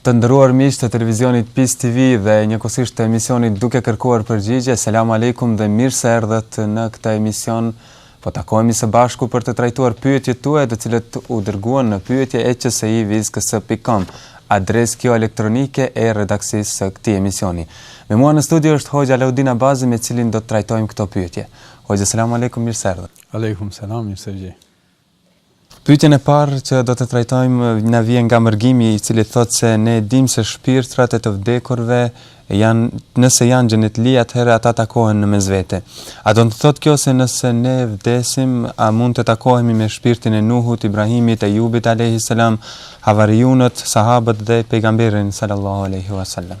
Të nderuar miq të televizionit Peace TV dhe njëkohësisht të emisionit Duke kërkuar përgjigje, selam alejkum dhe mirë se erdhët në këtë emision. Po takohemi së bashku për të trajtuar pyetjet tuaja të cilat u dërguan në pyetje@csi.vizks.com, adresë kjo elektronike e redaksisë së këtij emisioni. Me mua në studio është Hoxha Alaudin Abazi me cilin do të trajtojmë këto pyetje. Hoxha selam alejkum, mirë se erdhët. Alejkum selam, mirë se ju gjeta. Pyetjen e parë që do të trajtojmë na vjen nga mërgimi i cili thotë se ne e dimë se shpirtrat e të vdekurve janë nëse janë xhenetli atëherë ata takohen në mes vete. A do të thotë kjo se nëse ne vdesim a mund të takohemi me shpirtin e Nuhut, Ibrahimit, Ejubit alayhis salam, Havarijunët, sahabët dhe pejgamberin sallallahu alaihi wasallam?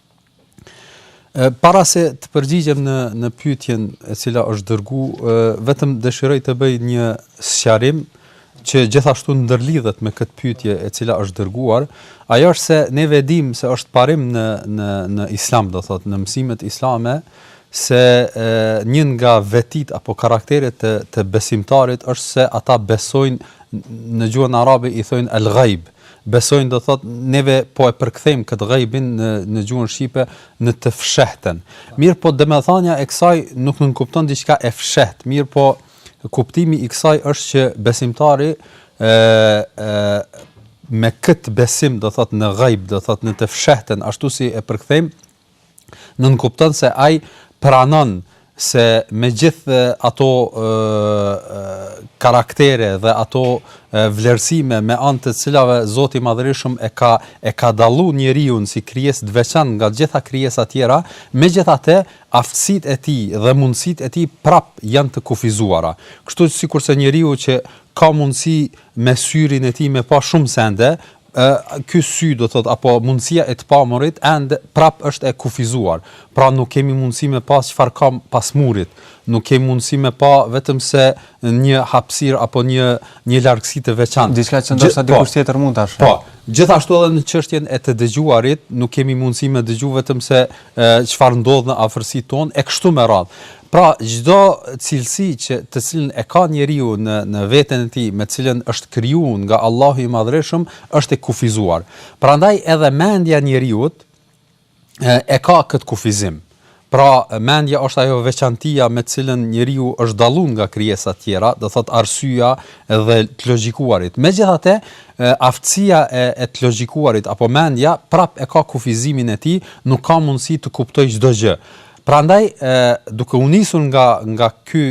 Para se të përgjigjem në në pyetjen e cila është dërguar, vetëm dëshiroj të bëj një sqarim që gjithashtu ndërlidhet me këtë pyetje e cila është dërguar, ajo është se neve dimë se është parim në në në Islam, do thotë në mësimet islame se e, një nga vetitë apo karakteret të, të besimtarit është se ata besojnë në gjuhën arabe i thojnë al-ghaib, Besojnë do thotë neve po e përkthejmë këtë ghaibin në në gjuhën shqipe në të fshehtën. Mirëpo domethënia e kësaj nuk nënkupton diçka e fshehtë, mirëpo kuptimi i kësaj është që besimtari ë ë me këtë besim do thotë në ghaib, do thotë në të fshehtën, ashtu si e përkthejmë nënkupton se ai pranon se me gjithë ato karaktere dhe ato vlerësime me anë të cilave Zoti i Madhërishëm e ka e ka dallu njeriun si krijesë të veçantë nga të gjitha krijesat tjera, megjithatë aftësitë e tij dhe mundësitë e tij prap janë të kufizuara. Kështu sikurse njeriu që ka mundësi me syrin e tij me pa shumë sende, ë ky sy do thotë apo mundësia e të pamurit ende prap është e kufizuar. Pra nuk kemi mundësi me pa çfarë ka pas murit, nuk kemi mundësi me pa vetëm se një hapësirë apo një një largësi të veçantë. Diçka që ndoshta po, dikush tjetër mund ta sheh. Po, gjithashtu edhe në çështjen e të dëgjuarit, nuk kemi mundësi me dëgju vetëm se çfarë ndodh në afërsinë tonë e kështu me radhë. Pra, çdo cilësi që të cilën e ka njeriu në në veten e tij, me cilën është kriju nga Allahu i Madhërishëm, është e kufizuar. Prandaj edhe mendja e njeriut e ka këtë kufizim. Pra, mendja është ajo veçantia me të cilën njeriu është dallu nga krijesat tjera, do thotë arsyeja dhe të logjikuarit. Megjithatë, Aftësia e të logjikuarit apo mendja prapë e ka kufizimin e tij, nuk ka mundësi të kuptojë çdo gjë. Prandaj, duke u nisur nga nga ky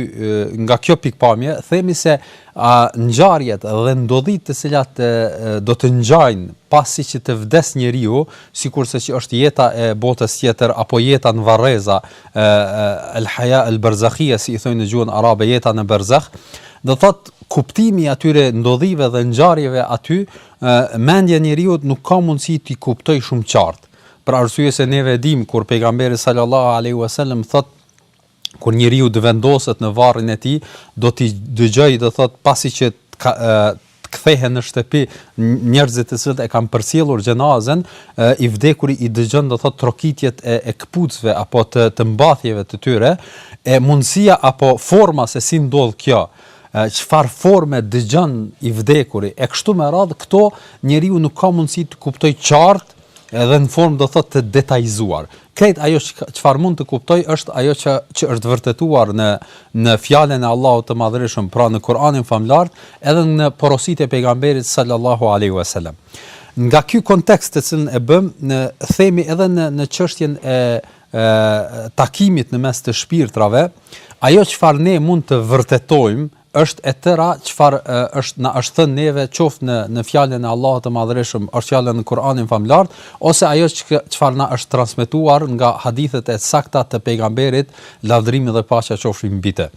nga kjo pikëpamje, themi se a ngjarjet dhe ndodhitë të cilat do të ngjajnë pasi që të vdes njeriu, sikurse që është jeta e botës tjetër apo jeta në varreza, el haya el barzakhia si i thonë në gjuhën arabe jeta në barzakh, do thotë kuptimi i atyre ndodhive dhe ngjarjeve aty, mendja e njeriut nuk ka mundësi t'i kuptojë shumë qartë. Për arsye se neve e dimë kur pejgamberi sallallahu alaihi wasallam thotë kur njeriu të vendoset në varrin e tij, do t'i dëgjojë do thotë pasi që të kthehen në shtëpi njerëzit të cilët e kanë përcjellur xhenazën, i vdekuri i dëgjon do thotë trokitjet e e këpucëve apo të mbathjeve të tyre, e mundësia apo forma se si ndodh kjo, çfarë forme dëgjon i vdekuri e kështu me radhë këto njeriu nuk ka mundësi të kuptojë qartë edhe në formë do thotë të detajzuar. Krejt ajo çfarë mund të kuptojë është ajo që që është vërtetuar në në fjalën e Allahut të Madhërishëm, pra në Kur'anin famëlartë, edhe në porositë e pejgamberit sallallahu alaihi wasallam. Nga ky kontekst të cilën e bëmë, themi edhe në në çështjen e takimit në mes të shpirtrave, ajo çfarë ne mund të vërtetojmë është e tëra çfarë është na është thënë neve qoftë në në fjalën e Allahut të Madhërishëm, ose fjalën në Kur'anin famëlartë, ose ajo çfarë na është transmetuar nga hadithet e sakta të pejgamberit, lavdërimi dhe paqja qofshin mbi të.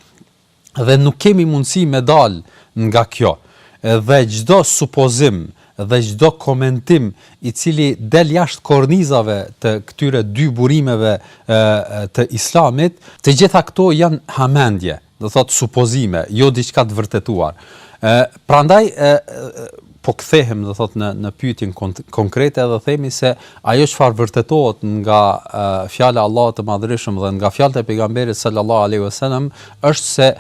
dhe nuk kemi mundësi me dalë nga kjo dhe çdo supozim dhe çdo komentim i cili del jashtë kornizave të këtyre dy burimeve të Islamit, të gjitha këto janë hamendje, do thotë supozime, jo diçka të vërtetuar. Prandaj Po kthehem, do thotë, në në pyetjen konkrete dhe themi se ajo çfarë vërtetohet nga fjala e Allahut të Madhërishëm dhe nga fjalët e pejgamberit sallallahu alaihi wasallam është se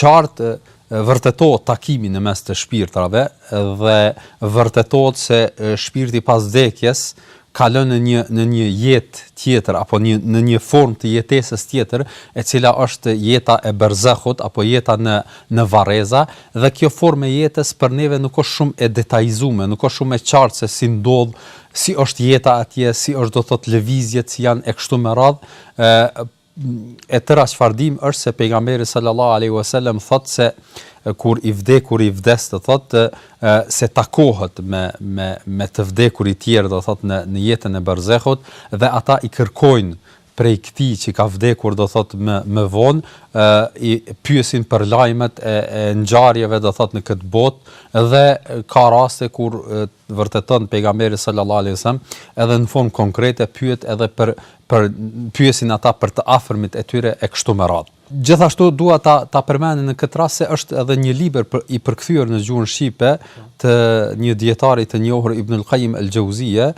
qartë vërtetohet takimi në mes të shpirtrave dhe vërtetohet se shpirti pas vdekjes kalon në një në një jetë tjetër apo një në një formë të jetesës tjetër e cila është jeta e berzehut apo jeta në në varreza dhe kjo formë e jetës për neve nuk është shumë e detajzume nuk është shumë e qartë se si ndodh si është jeta atje si është do thot lëvizjet si janë e kështu me radhë e tëra çfarë dim është se pejgamberi sallallahu alaihi wasallam thotë se kur i vdekuri vdes do thotë se takohet me me me të vdekurit tjerë do thotë në në jetën e barzehut dhe ata i kërkojnë prej këtij që ka vdekur do thot më më vonë, ë i pyesin për lajmet e, e ngjarjeve do thot në këtë botë dhe ka raste kur vërteton pejgamberi sallallahu alejhi we selam edhe në formë konkrete pyet edhe për për pyesin ata për të afërmit e tyre e kështu me radhë. Gjithashtu dua ta ta përmendim në këtë rast se është edhe një libër për, i përkthyer në gjuhën shqipe të një dijetari të njohur Ibn al-Qayyim al-Jauziye,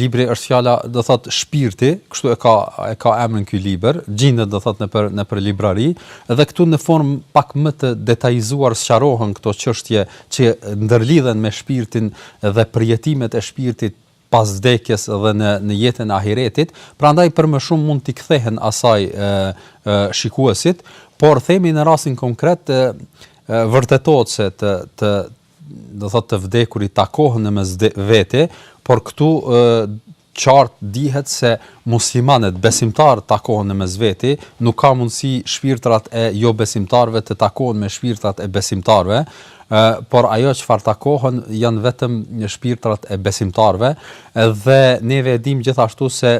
libri është fjala do thot shpirti, kështu e ka e ka emrin ky libër, gjendet do thot nëpër nëpër librari dhe këtu në formë pak më të detajzuar sqarohen këto çështje që ndërlidhen me shpirtin dhe përjetimet e shpirtit pas vdekjes dhe në në jetën e ahiretit, prandaj për më shumë mund t'i kthehen asaj ë ë shikuesit, por themi në rastin konkret ë vërtetohet se të të do thotë të vdekurit takohen në mes vete, por këtu ë Qartë dihet se muslimanët besimtarët takohen në mes veti, nuk ka mundësi shpirtrat e jobesimtarëve të takohen me shpirtrat e besimtarëve, por ajo çfarë takohen janë vetëm shpirtrat e besimtarëve dhe neve e dimë gjithashtu se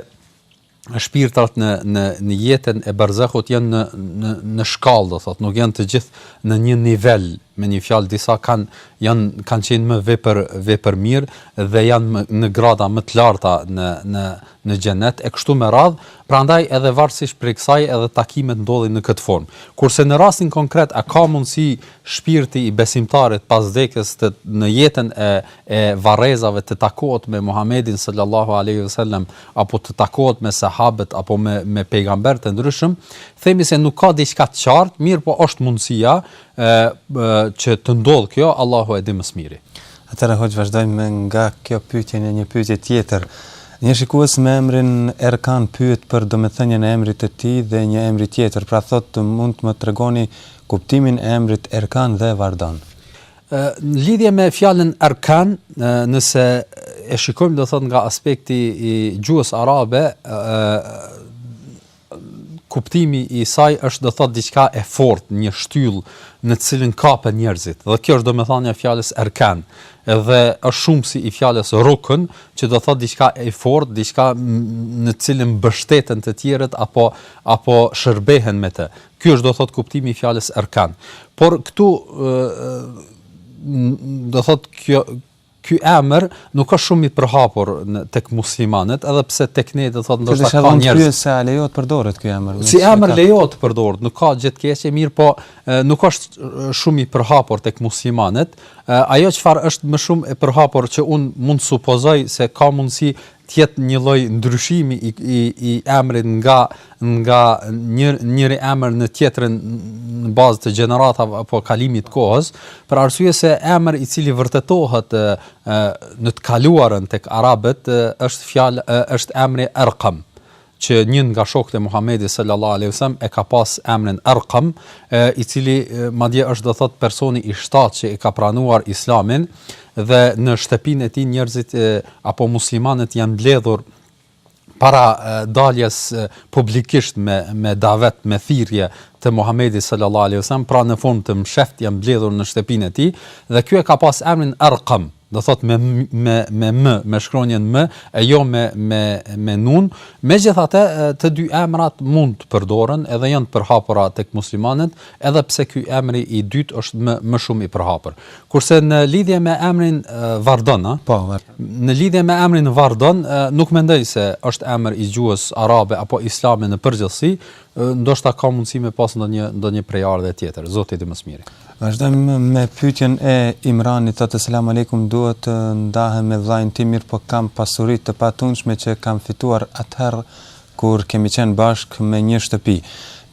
shpirtrat në në në jetën e barzehut janë në në në shkallë do thotë, nuk janë të gjithë në një nivel, me një fjalë disa kanë janë kanë qenë më vepër vepër mirë dhe janë më, në grada më të larta në në në xhenet e kështu me radh, prandaj edhe varësisht prej kësaj edhe takimet ndodhin në këtë formë. Kurse në rastin konkret a ka mundësi shpirti i besimtarit pas vdekjes në jetën e e varrezave të takohet me Muhamedin sallallahu alaihi wasallam apo të takohet me sahabët apo me me pejgamberët e ndryshëm, themi se nuk ka diçka të qartë, mirëpo është mundësia, e, që të ndodhë kjo, Allahu e di më së miri. Atëherë hoxhë vazhdojmë nga kjo pytje në një pytje tjetër. Një shikues me emrin Erkan pyet për domethënien e emrit të tij dhe një emri tjetër. Pra thotë mund të më tregoni kuptimin e emrit Erkan dhe Vardon. Ë lidhje me fjalën Erkan, nëse e shikojmë do thotë nga aspekti i gjuhës arabe, ë kuptimi i saj është do thotë diçka e fortë, një shtyllë në të cilën kapen njerëzit. Dhe kjo është domethënia e fjalës erkan. Edhe është shumësi i fjalës rukun, që do thotë diçka e fortë, diçka në të cilën mbështeten të tjerët apo apo shërbehen me të. Ky është do thotë kuptimi i fjalës erkan. Por këtu ë do thotë kjo Ky emër nuk është shumë i përhapur në tek muslimanët, edhe pse tek ne do thotë ndoshta ka njerëz. Kjo është njerëz... se a lejohet të përdoret ky emër. Si emër lejohet të përdoret, nuk ka gjë të keqe, mirëpo nuk është shumë i përhapur tek muslimanët. Ajo çfarë është më shumë e përhapur që unë mund të supozoj se ka mundësi të jetë një lloj ndryshimi i i i emrit nga nga një njëri emër në tjetrin në bazë të gjeneratave apo kalimit të kohës, për arsye se emër i cili vërtetohet e, e, në të kaluarën tek arabët është fjalë është emri Erkam. që një nga shokët e Muhamedit sallallahu alejhi wasallam e ka pas emrin Erkam, i cili madje është do thotë personi i shtatë që e ka pranuar Islamin dhe në shtëpinë e tij njerëzit e, apo muslimanët janë mbledhur para daljes publikisht me me davet me thirrje të Muhamedit sallallahu alejhi wasallam, pra në formë të msheft janë mbledhur në shtëpinë e tij dhe ky e ka pas emrin Arqam. do thotë me me me m, me shkronjën m e jo me me me nun, megjithatë të dy emrat mund të përdoren edhe janë të përhapura tek muslimanët, edhe pse ky emri i dytë është më më shumë i përhapur. Kurse në lidhje me emrin Vardon, ë? Po, në lidhje me emrin Vardon, nuk mendoj se është emër i gjuhës arabe apo islame në përgjithësi, ndoshta ka mundësi me pas ndonjë ndonjë prejardhje tjetër, Zoti e di më së miri. Vazhdojmë me pyetjen e Imranit, thotë selam alejkum, dua të ndahem me vllain tim, mirëpo kam pasuri të patundshme që kam fituar atëherë kur kemi qenë bashkë me një shtëpi.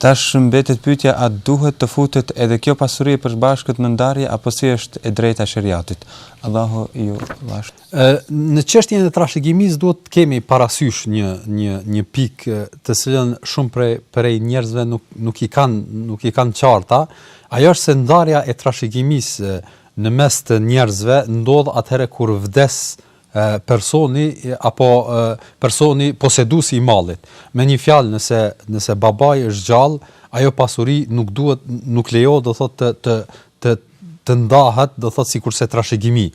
Tash mbetet pyetja a duhet të futet edhe kjo pasuri e përbashkët në ndarje apo si është e drejta e sheriatit. Allahu ju lasht. Ë në çështjen e trashëgimisë duhet të kemi parasysh një një një pikë të cilën shumë prej prej njerëzve nuk nuk i kanë nuk i kanë qarta, ajo është se ndarja e trashëgimisë në mes të njerëzve ndodh atëherë kur vdes personi apo personi poseduesi i mallit. Me një fjalë, nëse nëse babai është gjallë, ajo pasuri nuk duhet nuk lejohet do thotë të të të të ndahet, do thotë sikurse trashëgimi,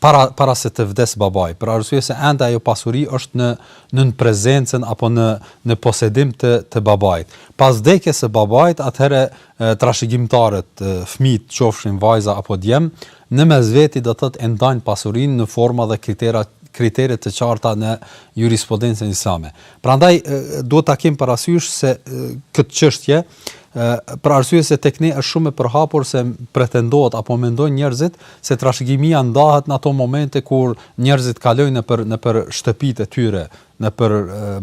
para para se të vdes babai, për arsye se ende ajo pasuri është në nën prezencën apo në në posedim të të babait. Pas vdekjes së babait, atëherë trashëgimtarët, fëmijët, qofshin vajza apo djem, në mes veti do thotë e ndajnë pasurinë në forma dhe kritera kritere të qarta në jurisprudencën islame. Prandaj duhet ta kemi parasysh se këtë çështje për arsye se tek ne është shumë e përhapur se pretendohet apo mendojnë njerëzit se trashëgimia ndahet në ato momente kur njerëzit kalojnë nëpër nëpër shtëpitë e tyre, nëpër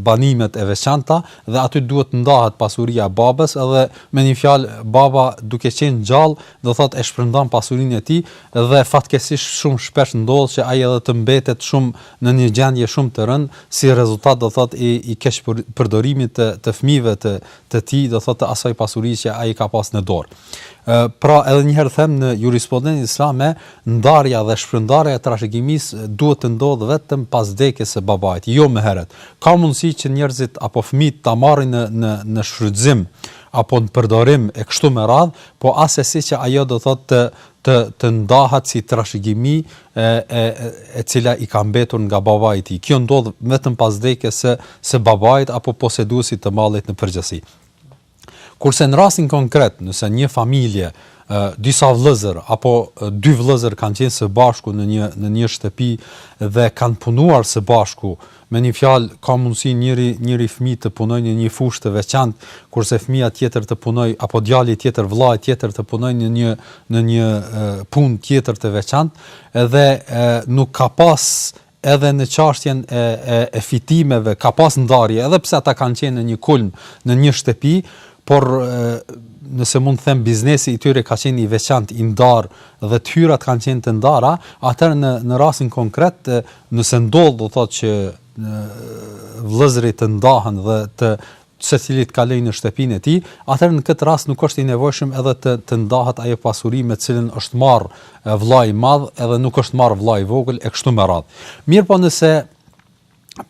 banimet e veçanta dhe aty duhet të ndahet pasuria e babës edhe me një fjalë baba duke qenë gjallë do thotë e shpërndan pasurinë e tij dhe fatkeqësisht shumë shpesh ndodh që ai edhe të mbetet shumë në një gjendje shumë të rëndë si rezultat do thotë i i keqpërdorimit të të fëmijëve të të tij, do thotë të asaj pasurie që ai ka pas në dorë. Ë pra edhe një herë them në jurisprudencën islame, ndarja dhe shpërndarja e trashëgimisë duhet të ndodhë vetëm pas vdekjes së babait, jo më herët. Ka mundësi që njerëzit apo fëmijët ta marrin në në në shfrytëzim apo në përdorim e kështu me radhë, po asesi që ajo do thotë të të të ndahet si trashëgimi e e e cila i ka mbetur nga babai i tij. Kjo ndodh vetëm pas vdekjes së së babait apo poseduesit të mallit në përgjithësi. Kurse në rastin konkret, nëse një familje disa vëllezër apo dy vëllezër kanë qenë së bashku në një në një shtëpi dhe kanë punuar së bashku Me një fjalë, ka mundësi njëri njëri fëmijë të punojë në një fushë të veçantë, kurse fëmija tjetër të punojë apo djali tjetër, vëllai tjetër të punojë në një në një punë tjetër të veçantë, edhe nuk ka pas edhe në çashtjen e e e fitimeve ka pas ndarje, edhe pse ata kanë qenë në një kulm, në një shtëpi, por nëse mund të them biznesi i tyre ka qenë i veçantë, i ndarë dhe të hyrat kanë qenë të ndara, atëherë në në rastin konkret Nëse ndodh do thotë që vëllezërit të ndahen dhe të secili të kalojë në shtëpinë e tij, atëherë në këtë rast nuk është i nevojshëm edhe të të ndahet ajo pasuri me të cilën është marrë vëllai i madh, edhe nuk është marrë vëllai i vogël e kështu me radhë. Mirëpo nëse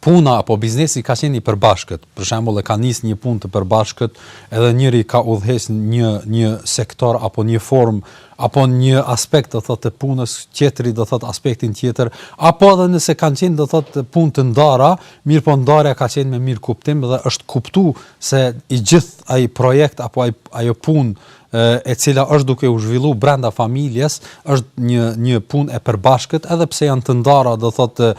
puna apo biznesi ka qenë i përbashkët, për shembull e ka nis një punë të përbashkët, edhe njëri ka udhëheq një një sektor apo një formë apo një aspekt do thotë të punës, tjetri do thotë aspektin tjetër, apo edhe nëse kanë qenë do thotë punë të ndara, mirëpo ndarja ka qenë me mirëkuptim dhe është kuptu se i gjithë ai projekt apo ai ajo punë e cila është duke u zhvillu brenda familjes, është një një punë e përbashkët, edhe pse janë të ndara, do thotë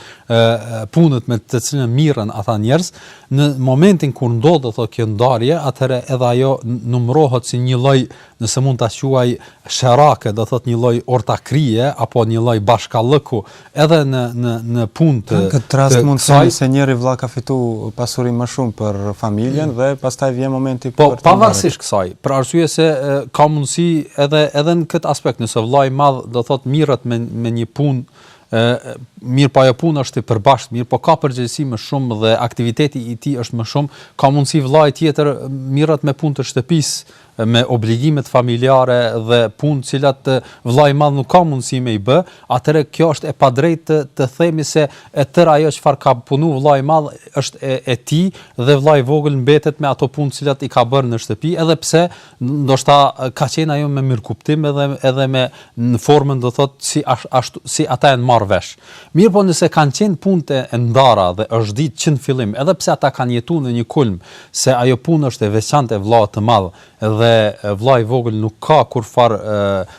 punët me të cilën mirren ata njerëz, në momentin kur ndodh do thotë kjo ndarje, atëherë edhe ajo numërohet si një lloj nëse mund ta quaj sherake, do të thotë një lloj ortakrie apo një lloj bashkallëku edhe në në në punë të Në këtë rast mund të themi se njëri vëlla ka fituar pasuri më shumë për familjen mm. dhe pastaj vjen momenti po, për të. Po pavarësisht kësaj, për arsye se ka mundësi edhe edhe në këtë aspekt, nëse vëllai i madh do thotë mirret me me një punë ë mirëpo ajo punë është e përbashkët, mirëpo ka përgjegjësi më shumë dhe aktiviteti i tij është më shumë, ka mundësi vëllai tjetër mirret me punë të shtëpisë, me obligimet familjare dhe punë të cilat vëllai i madh nuk ka mundësi me i bë, atëherë kjo është e padrejtë të, të themi se e tërë ajo çfarë ka punu vëllai i madh është e, e tij dhe vëllai i vogël mbetet me ato punë të cilat i ka bërë në shtëpi, edhe pse ndoshta ka qenë ajo me mirëkuptim edhe edhe me në formën do thot si ashtu si ata janë marrë vesh. Mirëpo nëse kanë qenë punët e ndara dhe është ditë që në fillim, edhe pse ata kanë jetu në një kulm se ajo punë është e veçantë e vëllaut të madh dhe vëllai i vogël nuk ka kurrfarë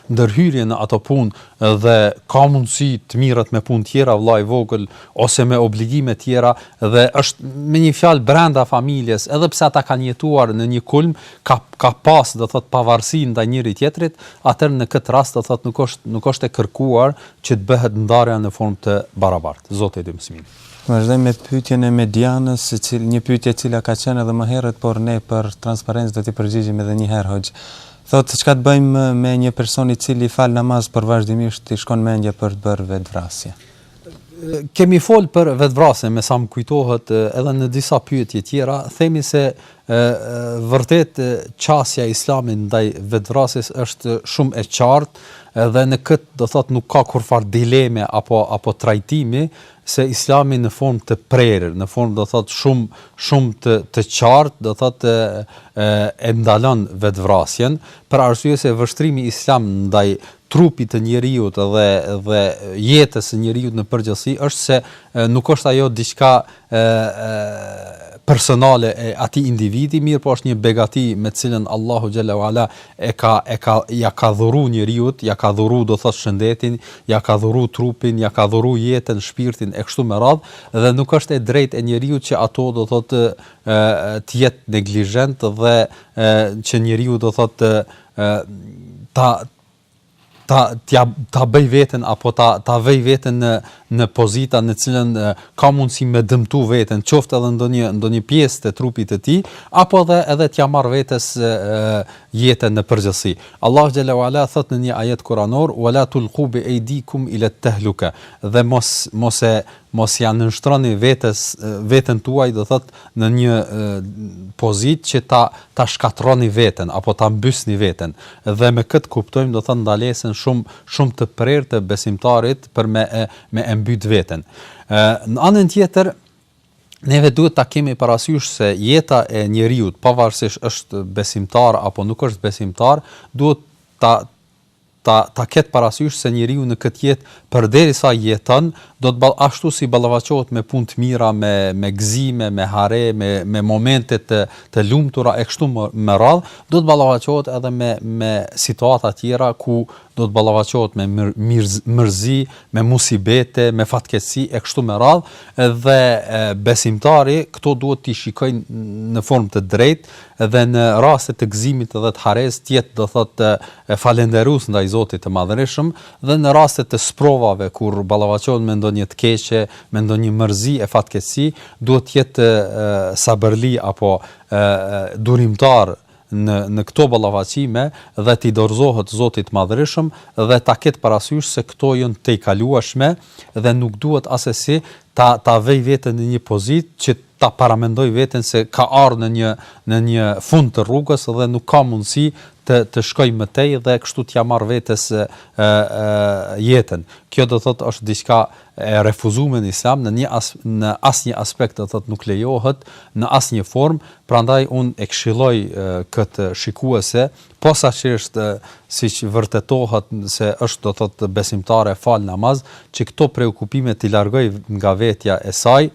ndërhyrje në ato punë dhe ka mundësi të mirret me punë tjera vëllai i vogël ose me obligime të tjera dhe është me një fjalë brenda familjes, edhe pse ata kanë jetuar në një kulm, ka ka pas, do thot pavarësi ndaj njëri tjetrit, atëherë në këtë rast do thot nuk është nuk është e kërkuar që të bëhet ndarja në formë të barabartë. Zoti e di më së miri. Vazhdojmë me pyetjen e Medianës, e cila, një pyetje e cila ka qenë edhe më herët, por ne për transparencë do t'i përgjigjemi edhe një herë, hoxhë. Thotë, çka të bëjmë me një person i cili fal namaz, por vazhdimisht i shkon mendja për të bërë vetëvrasje? Kemi folë për vetëvrasjen, me sa më kujtohet edhe në disa pyetje tjera, themi se E vërtetë qasja e Islamit ndaj vetëvrasjes është shumë e qartë dhe në këtë do thotë nuk ka kurrfar dileme apo apo trajtimi se Islami në formë të prerë, në formë do thotë shumë shumë të të qartë, do thotë e, e ndalon vetëvrasjen për arsye se vështrimi islam ndaj trupit të njeriut dhe dhe jetës së njeriut në përgjithësi është se nuk është ajo diçka personale e atij individi, mirëpo është një begati me të cilën Allahu xhelle ue ala e ka e ka ja ka dhuruar njeriut, ja ka dhuruar do thotë shëndetin, ja ka dhuruar trupin, ja ka dhuruar jetën, shpirtin e kështu me radhë dhe nuk është e drejtë e njeriut që ato do thotë të jetë neglizhent dhe që njeriu do thotë ta ta ta ta bëjë veten apo ta ta vëjë veten në në pozita në cilën ka mundësi me dëmtu veten, qoftë edhe ndonjë ndonjë pjesë të trupit të tij, apo edhe edhe t'ia marrë vetes jetën në përgjithësi. Allahu xhelle ue ala thot në një ajet kuranor, "Wala tulqu bi aydikum ilat tahluka", dhe mos mos e mos ia nënshtroni vetes veten tuaj, do thot në një pozitë që ta ta shkatërroni veten apo ta mbysni veten dhe me këtë kuptojmë do të thotë ndalesën shumë shumë të prerë të besimtarit për me e, me e mbyt veten. Ë në anën tjetër neve duhet ta kemi parasysh se jeta e njeriut pavarësisht është besimtar apo nuk është besimtar duhet ta ta ta ketë parasysh se njeriu në këtë jetë përderisa jeton do të ball ashtu si ballafaqohet me punë të mira me me gëzime me hare me me momente të të lumtura e kështu me radhë do të ballafaqohet edhe me me situata tjera ku do të ballafaqohet me mir, mir, mërzi me musibete me fatkeqësi e kështu me radhë dhe e, besimtari këto duhet t'i shikojë në formë të drejtë dhe në raste të gëzimit dhe të haresë të jetë do thotë falënderues ndaj Zotit të Madhërishëm dhe në raste të sprovave kur ballafaqohet me ndonjë të keqe, me ndonjë mërzi e fatkeqësi, duhet të jetë sabërli apo durimtar në në këto ballafaqime dhe t'i dorëzohet Zotit të Madhërishëm dhe ta ketë parasysh se këto janë të tejkalueshme dhe nuk duhet asesi ta ta vëjë veten në një pozitë që ta paramendojë veten se ka ardhur në një në një fund të rrugës dhe nuk ka mundësi të të shkojë më tej dhe kështu t'ia marrë vetes ë ë jetën. Kjo do thotë është diçka e refuzuar në Islam, në një as në asnjë aspekt do thotë nuk lejohet në asnjë formë, prandaj unë e këshilloj këtë shikuese, posaçërisht siç vërtetohet se është do thotë besimtare e fal namaz, që këto preokupime t'i largojë nga vetja e saj,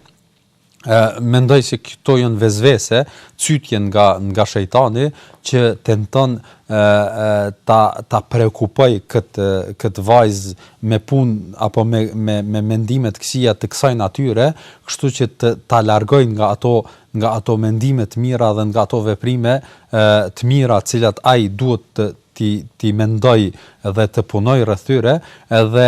mendoj se këto janë vesvese, cytje nga nga shejtani që tenton ë ta ta preokupojë këtë këtë vajzë me punë apo me me me mendime të këqija të kësaj natyre, kështu që të ta largojë nga ato nga ato mendime të mira dhe nga ato veprime ë të mira të cilat ai duhet të t'i t'i mendojë dhe të punojë rreth tyre dhe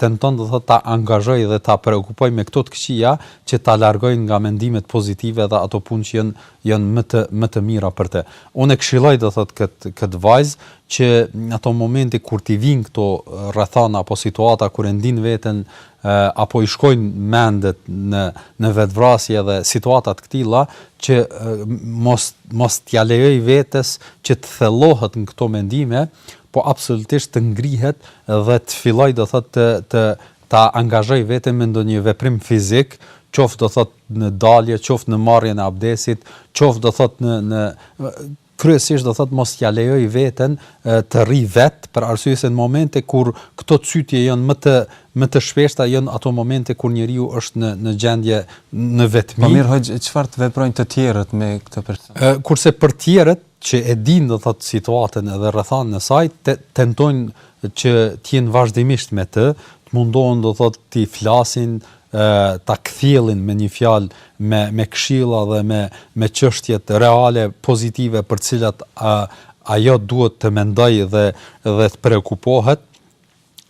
tenton do thotë ta angazhojë dhe ta preokupojë me këto të këqija që ta largojnë nga mendimet pozitive dhe ato punë që janë janë më të më të mira për të. Unë e këshilloj do thotë këtë këtë vajzë që në ato momente kur t'i vijnë këto rrethana apo situata kur e ndin veten apo i shkojnë mendet në në vetvrasje dhe situata të këtilla që mos mos t'ia lejojë vetes që të thellohet në këto mendime, po absolutisht të ngrihet dhe të fillojë do thotë të të ta angazhojë veten me ndonjë veprim fizik, qoftë do thotë në dalje, qoftë në marrjen e abdesit, qoftë do thotë në në Kryesisht do thotë mos t'ia lejojë veten të rrijë vet, për arsye se në momente kur këto cytje janë më të më të shpeshta janë ato momente kur njeriu është në në gjendje në vetmi. Po mirë hoxhë, çfarë të veprojnë të tjerët me këtë person? Kurse për të tjerët që e dinë do thotë situatën edhe rrethanën e saj, te, tentojnë që të jenë vazhdimisht me të, të mundohen do thotë të flasin, ta kthjellin me një fjalë me me këshilla dhe me me çështjet reale pozitive për të cilat a, ajo duhet të mendojë dhe dhe të preokupohet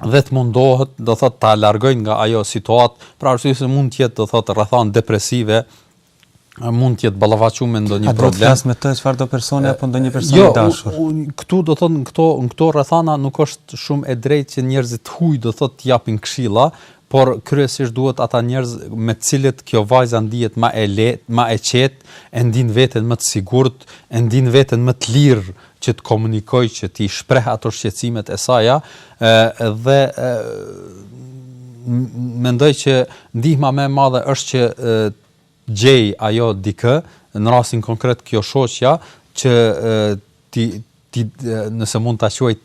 dhe të mundohet do thotë ta largojnë nga ajo situatë, për arsye se mund të jetë do thotë rrethanë depresive a mund të jetë ballafaqu me ndonjë problem. A do të flas me të çfarë do personi apo ndonjë person jo, i dashur? Jo, këtu do thotë në këto në këto rrethana nuk është shumë e drejtë që njerëzit e huaj do thotë të japin këshilla, por kryesisht duhet ata njerëz me të cilët kjo vajza ndihet më e lehtë, më e qetë, e ndin veten më të sigurt, e ndin veten më të lirë që të komunikojë, që t'i shpreh ato shqetësimet e saja, dhe mendoj që ndihma më e madhe është që të gjej ajo dikë, në rastin konkret kjo shoqja që ti ti nëse mund ta quaj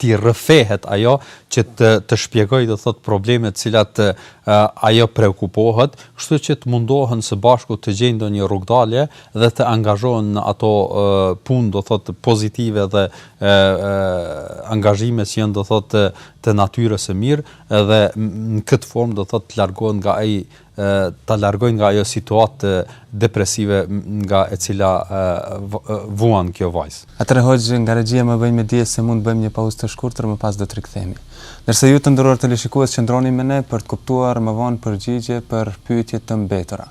t'i rrëfehet ajo që të të shpjegojë do thot probleme të cilat ajo preokupohet, kështu që të mundohen së bashku të gjejnë ndonjë rrugdalje dhe të angazhohen në ato punë do thot pozitive dhe ë angazhime që janë do thot të natyrës së mirë dhe në këtë formë do thot të largohen nga ai ta largojnë nga ajo situatë depresive nga e cila vuan kjo vajzë. Atëherë hoxhë, nga regjia më bëjnë me dije se mund të bëjmë një pauzë të shkurtër, më pas do të rikthehemi. Ndërsa ju të nderuar teleshikues qëndroni me ne për të kuptuar më vonë përgjigje për pyetjet e mbetura.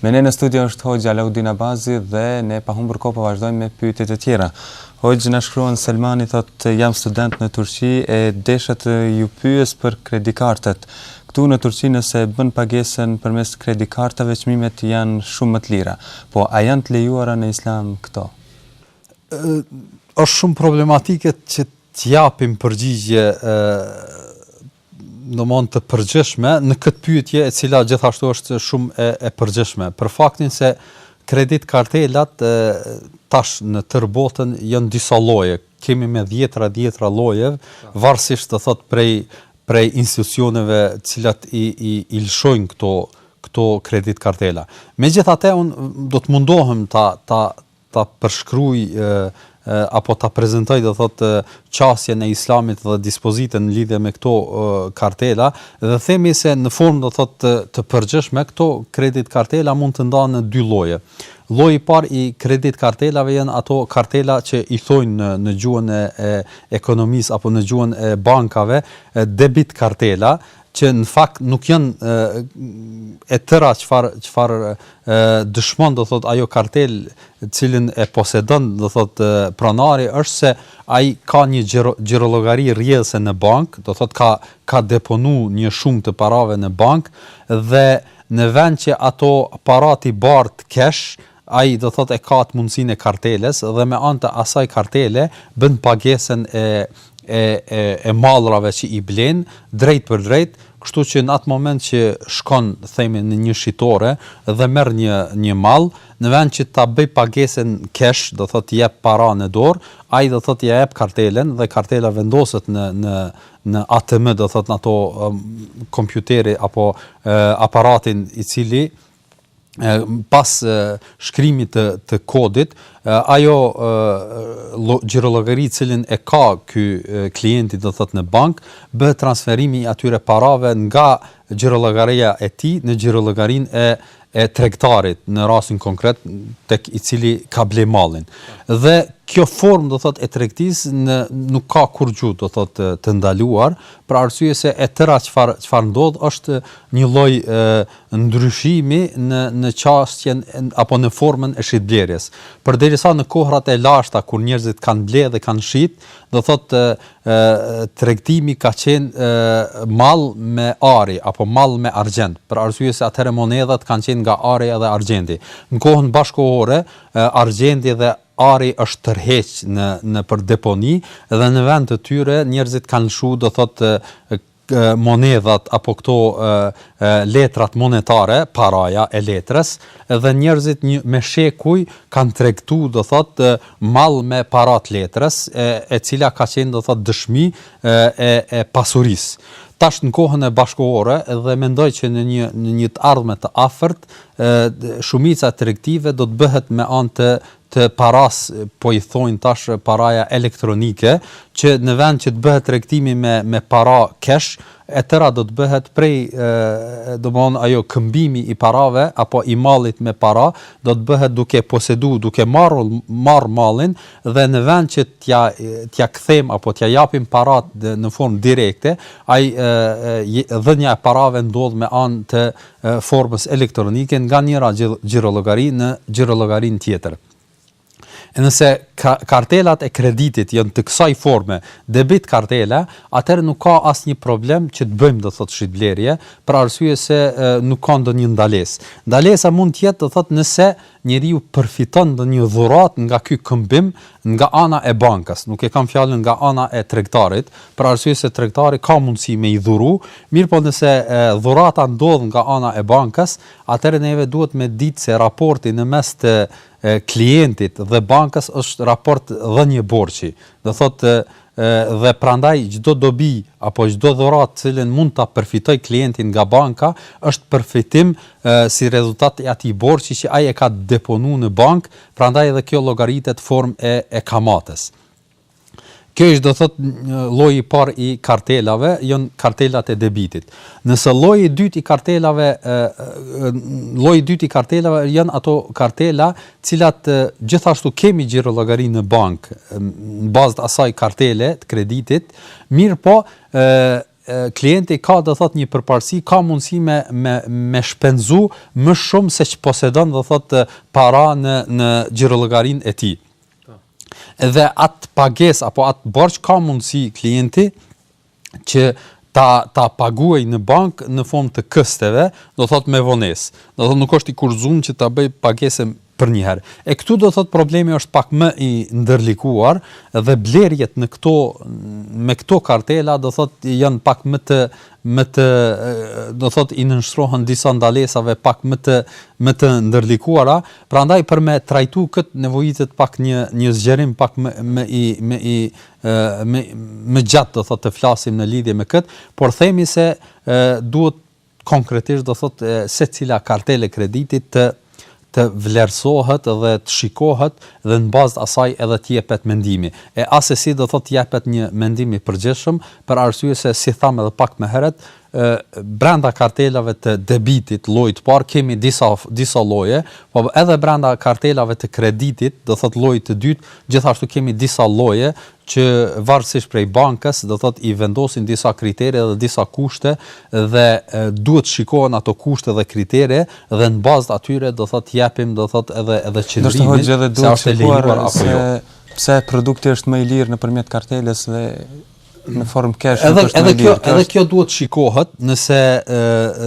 Me ne në studio është Hoxhë Alaudin Abazi dhe ne pa humbur kohë po vazhdojmë me pyetjet e tjera. Hoxhë na shkruan Selmani thotë jam student në Turqi e desha të ju pyes për kredikartat. Këtu në Turqi nëse e bën pagesën përmes kredikartave çmimet janë shumë më të lira. Po a janë të lejuara në Islam këto? Është shumë problematike që të japim përgjigje domthon të përgjithshme në këtë pyetje e cila gjithashtu është shumë e e përgjithshme për faktin se kredit kartelat tash në tërë botën janë disa lloje kemi me dhjetra dhjetra lloje varësisht do thot prej prej institucioneve të cilat i i i lëshojnë këto këto kredit kartela megjithatë un do të mundohem ta ta ta përshkruaj apo ta prezantoj do thotë qasjen e Islamit dhe dispozitën në lidhje me këto kartela dhe themi se në formë do thotë të, të përgjithshme këto kredit kartela mund të ndahen në dy lloje. Lloji i parë i kredit kartelave janë ato kartela që i thojnë në, në gjuhën e, e ekonomisë apo në gjuhën e bankave debit kartela, që në fakt nuk janë e tëra çfarë çfarë dëshmon do thot ajo kartel të cilën e posedon do thot pronari është se ai ka një xhirollogari rrjedhëse në bank, do thot ka ka deponu një shumë të parave në bank dhe në vend që ato para t'i bart cash Ai, do të thotë e ka atë mundësinë e kartelës dhe me anë të asaj kartele bën pagesën e e e e mallrave që i blen drejtpërdrejt, kështu që në atë moment që shkon themi në një shitore dhe merr një një mall, në vend që ta bëj pagesën cash, do thotë të jep para në dorë, ai do thotë ja jep kartelën dhe kartela vendoset në në në ATM, do thotë në ato kompjuteri apo aparatin i cili pas shkrimit të të kodit ajo xhirollogari të cilën e ka ky klienti do thot në bank bëhet transferimi i atyre parave nga xhirollogaria e tij në xhirollogarinë e e tregtarit në rastin konkret tek i cili ka ble mallin dhe kjo formë do thot e tregtisë nuk ka kurrgjë do thot të ndaluar për arsye se e tëra çfarë çfarë ndodh është një lloj ndryshimi në në qasjen apo në formën e shitblerjes. Përderisa në kohërat e lashta kur njerëzit kanë blerë dhe kanë shit, do thotë ë tregtimi ka qenë mall me ari apo mall me argjend, për arsye se atëherë monedhat kanë qenë nga ari edhe argjendi. Në kohën bashkëkohore argjendi dhe ari është tërheq në nëpër deponi dhe në vend të tyre njerëzit kanë lëshu do thotë monedhat apo këto letrat monetare, paraja e letrës, dhe njerëzit një, me shekuj kanë tregtu, do thot, mall me para të letrës, e, e cila ka qenë, do thot, dëshmi e, e, e pasurisë. Tash në kohën bashkëkohore dhe mendoj që në një, në një të ardhme të afërt, shumica e tregtive do të bëhet me anë të të parasë, po i thojnë tash paraja elektronike, që në vend që të bëhet tregtimi me me para cash, e tëra do të bëhet prej ë domthon ajo këmbimi i parave apo i mallit me para do të bëhet duke posedu duke marrë marr mallin dhe në vend që t'ja t'ja kthejmë apo t'ja japim paratë në formë direkte ai dhënia e parave ndodh me anë të formës elektronike nga njëra xhirologari në xhirologarinë tjetër. E nëse kartelat e kreditit janë të kësaj forme, debit kartela, atëherë nuk ka asnjë problem që të bëjmë do të thotë shitblerje, për arsye se e, nuk ka ndonjë ndalesë. Ndalesa mund të jetë do të thotë nëse Njeriu përfiton ndonjë dhuratë nga ky këmbim nga ana e bankës, nuk e kam fjalën nga ana e tregtarit, për arsye se tregtari ka mundësi me i dhuru, mirëpo nëse dhurata ndodh nga ana e bankës, atëherë neve duhet me ditë se raporti në mes të klientit dhe bankës është raport dhënie borxhi, do thotë dhe prandaj çdo dobi apo çdo dhuratë të cilën mund ta përfitojë klienti nga banka është përfitim si rezultat i atij borxhi që ai e ka deponu në bankë, prandaj edhe kjo llogaritet formë e kamatës. Kjo është do thot lloji i parë i kartelave, janë kartelat e debitit. Nëse lloji i dytë i kartelave lloji i dytë i kartelave janë ato kartela cilat gjithashtu kemi xhirologari në bankë në bazë të asaj kartele të kreditit, mirëpo klienti ka do thot një përparësi ka mundësi me me me shpenzu më shumë se që posedon do thot para në në xhirologarinë e tij. Po. Dhe atë pagesë apo atë borxh ka mundësi klienti që ta ta paguaj në bankë në formë të kësteve, do thotë me vonesë. Do thotë nuk është i kufizum që ta bëj pagesën përnjëherë. E këtu do thotë problemi është pak më i ndërlikuar dhe blerjet në këto me këto kartela do thotë janë pak më të më të do thotë i nënshtrohen disa ndalesave pak më të më të ndërlikuara, prandaj për me trajtu kët nevojitet pak një një zgjerim pak më më i më i më gjatë do thotë të flasim në lidhje me kët, por themi se duhet konkretisht do thotë secila kartelë e kreditit të vlerësohet dhe të shikohet dhe në bazë të asaj edhe të jepet mendimi. E asesi do thotë të jepet një mendim i përgjithshëm për arsye se si thamë edhe pak më herët, Brenda kartelave të debitit, llojit të parë, kemi disa disa lloje, po edhe brenda kartelave të kreditit, do thotë llojit të dytë, gjithashtu kemi disa lloje që varësisht prej bankës, do thotë i vendosin disa kritere dhe disa kushte dhe duhet shikohen ato kushte dhe kritere dhe në bazë të atyre do thotë japim do thotë edhe edhe qëndrimin se është e lejuar apo jo. Pse produkti është më i lirë nëpërmjet kartelës dhe në formë cash edhe edhe kjo edhe kjo duhet shikohet nëse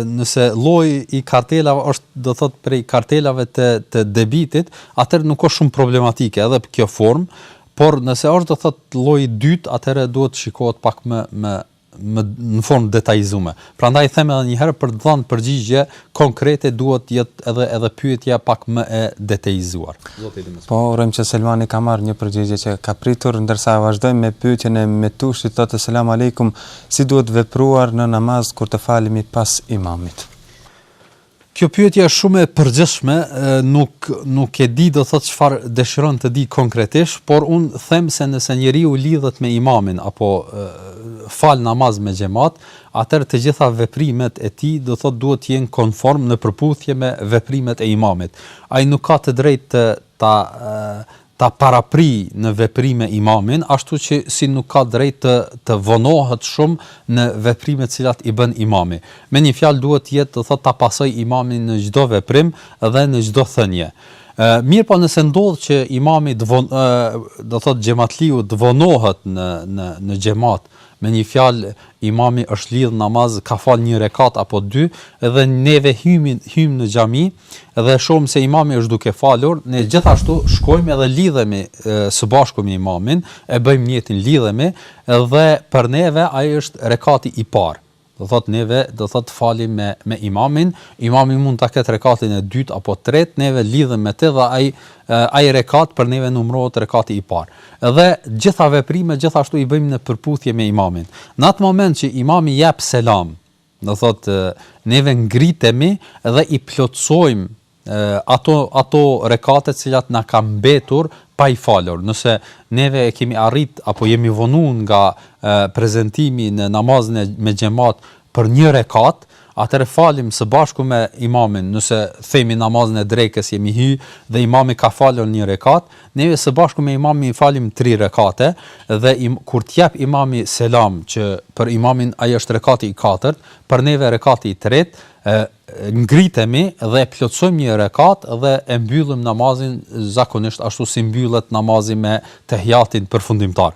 nëse lloji i kartelave është do thot prej kartelave të të debitit atëherë nuk është shumë problematike edhe kjo formë por nëse është do thot lloji i dytë atëherë duhet shikohet pak më më më në formë detajizume Prandaj them edhe një herë për të dhënë përgjigje konkrete duhet të jetë edhe edhe pyetja pak më e detajizuar. Po, urojmë që Selmani ka marrë një përgjigje që ka pritur, ndërsa e vazhdojmë me pyetjen e Metushit, thotë selam alejkum, si duhet vepruar në namaz kur të falemi pas imamit? Kjo pyetje është shumë e përgjithshme, nuk nuk e di do thotë çfarë dëshiron të di konkretisht, por unë them se nëse njeriu lidhet me imamin apo fal namaz me xhemat, atëherë të gjitha veprimet e tij do thotë duhet të jenë konform në përputhje me veprimet e imamit. Ai nuk ka të drejtë të ta ta paraprijë në veprime imamin, ashtu që si nuk ka drejt të të vonohet shumë në veprimet të cilat i bën imami. Me një fjalë duhet të jetë, do thotë, ta pasojë imamin në çdo veprim dhe në çdo thënie. Mirëpo nëse ndodh që imami të von, do thotë xhamatliu të vonohet në në në xhamat, me një fjalë imami është lidh në namaz, ka fal një rekat apo dy dhe neve hym hym në xhami, dhe e shohim se imami është duke falur, ne gjithashtu shkojmë edhe lidhemi së bashku me imamin, e bëjmë nijetin lidhemi dhe për neve ai është rekati i parë. Do thotë neve do thotë falim me me imamin, imami mund ta ketë rekatin e dytë apo të tretë, neve lidhemi me të dhe ai ai rekat për neve numërohet rekati i parë. Dhe gjitha veprimet gjithashtu i bëjmë në përputhje me imamin. Në atë moment që imami jep selam, Do thotë neve ngritemi dhe i plotësojmë ato ato rekate të cilat na kanë mbetur pa i falur. Nëse neve e kemi arrit apo jemi vonuar nga prezantimi në namazin me xhamat për një rekat, atëherë falim së bashku me imamin, nëse themi namazin e drekës jemi hy dhe imami ka falur një rekat, Neve së bashku me imamin i falim tri rekate dhe kur të jap imami selam që për imamin ai është rekati i katërt, për neve rekati i tretë, ngritemi dhe e plotësojmë një rekat dhe e mbyllim namazin zakonisht ashtu si mbyllet namazi me tehiatin përfundimtar.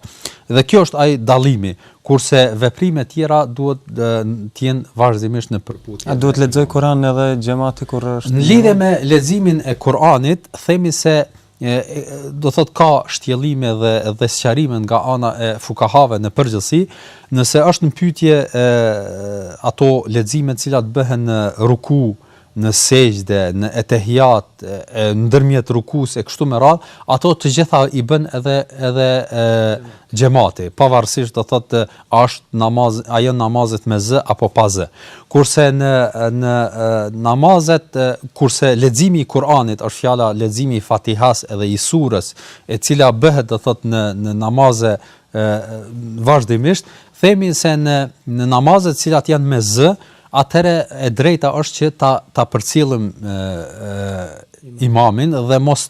Dhe ky është ai dallimi, kurse veprimet tjera duhet të jenë vazhdimisht në përputhje me. A duhet të lexojë Kur'anin edhe xhamati kur është? Në lidhje me leximin e Kur'anit, themi se do thot ka shtjellime dhe dhe sqarime nga ana e fukahave në përgjithësi, nëse është në pyetje ato lexime të cilat bëhen në ruku, në sexhde, në ettehijat, ndërmjet rukus e kështu me radh, ato të gjitha i bën edhe edhe xhamati, pavarësisht do thot Është namaz ajo namazet me zë apo pa zë. Kurse në në namazet kurse leximi i Kur'anit është fjala leximi i Fatihas edhe i surës, e cila bëhet do thot në në namaze ë vazhdimisht, themi se në në namazet të cilat janë me zë, atëherë e drejta është që ta ta përcjellim ë imamin dhe mos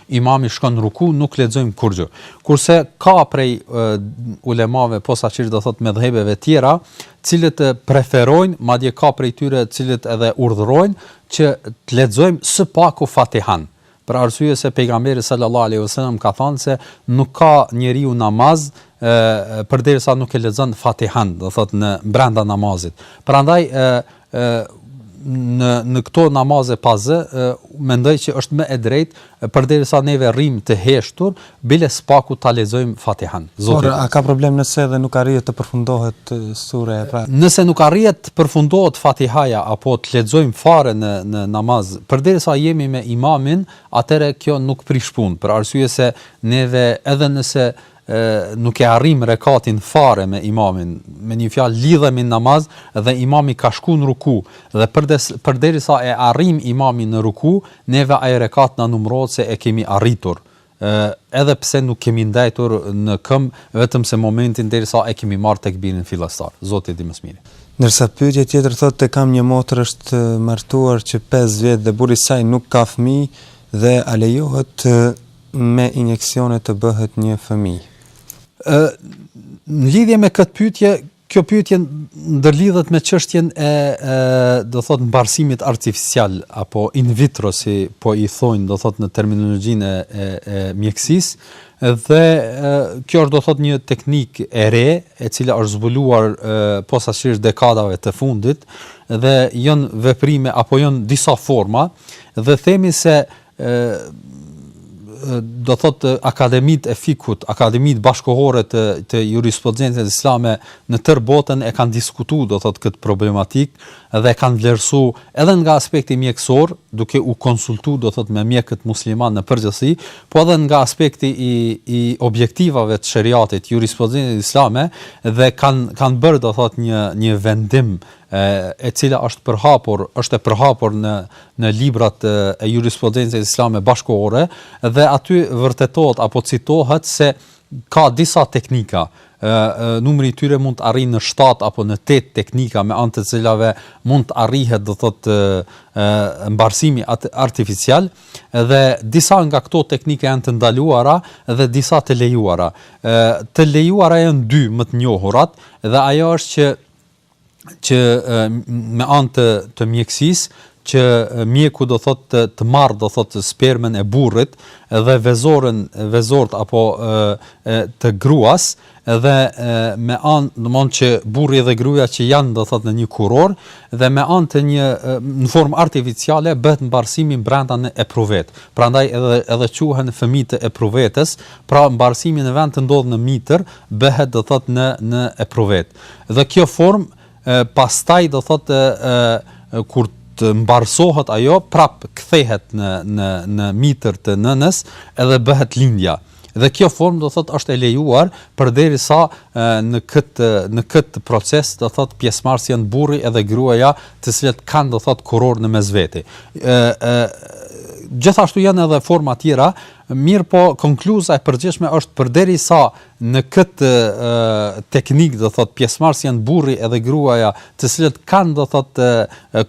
imami shkon në ruku nuk lexojmë kurgjë. Kurse ka prej e, ulemave posaçërisht do thot medhhebeve të tjera, të cilët preferojnë, madje ka prej tyre të cilët edhe urdhërojnë që të lexojmë së paku Fatihan. Për arsye se pejgamberi salallahu alejhi ue selam ka thënë se nuk ka njeriu namaz ë përderisa nuk e lexon Fatihan, do thot në brenda namazit. Prandaj ë në në këto namaze pa zë mendoj që është më e drejtë përderisa neve rrim të heshtur bile së paku ta lexojmë Fatihan. Zoti. Po a ka problem nëse edhe nuk arrihet të përfundohet sureja pra? Nëse nuk arrihet të përfundohet Fatihaja apo të lexojmë fare në në namaz përderisa jemi me imamin atëherë kjo nuk prish punë për arsye se neve edhe nëse e nuk e arrijmë rekatin fare me imamin, me një fjalë lidhemi në namaz dhe imami ka shku në ruku dhe përdes përderisa e arrijmë imamin në ruku, neve ai rekat na numërohet se e kemi arritur, e edhe pse nuk kemi ndejtur në këmbë, vetëm se momentin derisa e kemi marrë tekbirin fillestar. Zoti e di më së miri. Ndërsa pyetja tjetër thotë: E kam një motër është martuar që pesë vjet dhe burri i saj nuk ka fëmijë dhe a lejohet me injeksione të bëhet një fëmijë? Ë në lidhje me këtë pyetje, kjo pyetje ndërlidhet me çështjen e, e do thot mbarësimit artificial apo in vitro si po i thojnë do thot në terminologjinë e, e mjekësisë dhe e, kjo është do thot një teknikë e re e cila është zbuluar posaçërisht dekadave të fundit dhe janë veprime apo janë disa forma dhe themi se e, do thot akademitë e fikhut, akademitë bashkëkohore të të jurisprudencës islame në tërë botën e kanë diskutuar do thot këtë problematikë dhe e kanë vlerësuar edhe nga aspekti mjekësor, duke u konsultuar do thot me mjekët muslimanë në përgjithësi, po edhe nga aspekti i i objektivave të sheriatit, jurisprudencës islame dhe kanë kanë bërë do thot një një vendim e cila është përhapur, është e përhapur në në librat e jurisprudencës islame bashkëkohore dhe aty vërtetohet apo citohet se ka disa teknika numri i tyre mund të arrijë në 7 apo në 8 teknika me anë të cilave mund të arrihet do thotë mbarësimi artificial dhe disa nga këto teknika janë të ndaluara dhe disa të lejuara. Ë të lejuara janë dy më të njohurat dhe ajo është që që me anë të të mjekësisë që mjeku do thotë të, të marrë do thotë spermën e burrit dhe vezorën vezoret apo e, të gruas dhe e, me anë do thotë që burri dhe gruaja që janë do thotë në një kurorë dhe me anë të një në formë artificiale bëhet mbarësimi brenda në epruvetë. Prandaj edhe edhe quhen fëmijë të epruvetës, pra mbarësimi në vend të ndodhë në mitër, bëhet do thotë në në epruvetë. Dhe kjo formë e pastaj do thotë e kur të mbarësohet ajo prapë kthehet në në në mitër të nënës edhe bëhet lindja dhe kjo formë do thotë është e lejuar përderisa në këtë në këtë proces do thotë pjesëmarrës janë burri edhe gruaja të cilët kanë do thotë kurorë në mes vete ë ë gjithashtu janë edhe forma tjera mirëpo konkluza e përgjithshme është përderisa Në këtë teknikë do thotë pjesëmarrës janë burri edhe gruaja, të cilët kanë do thotë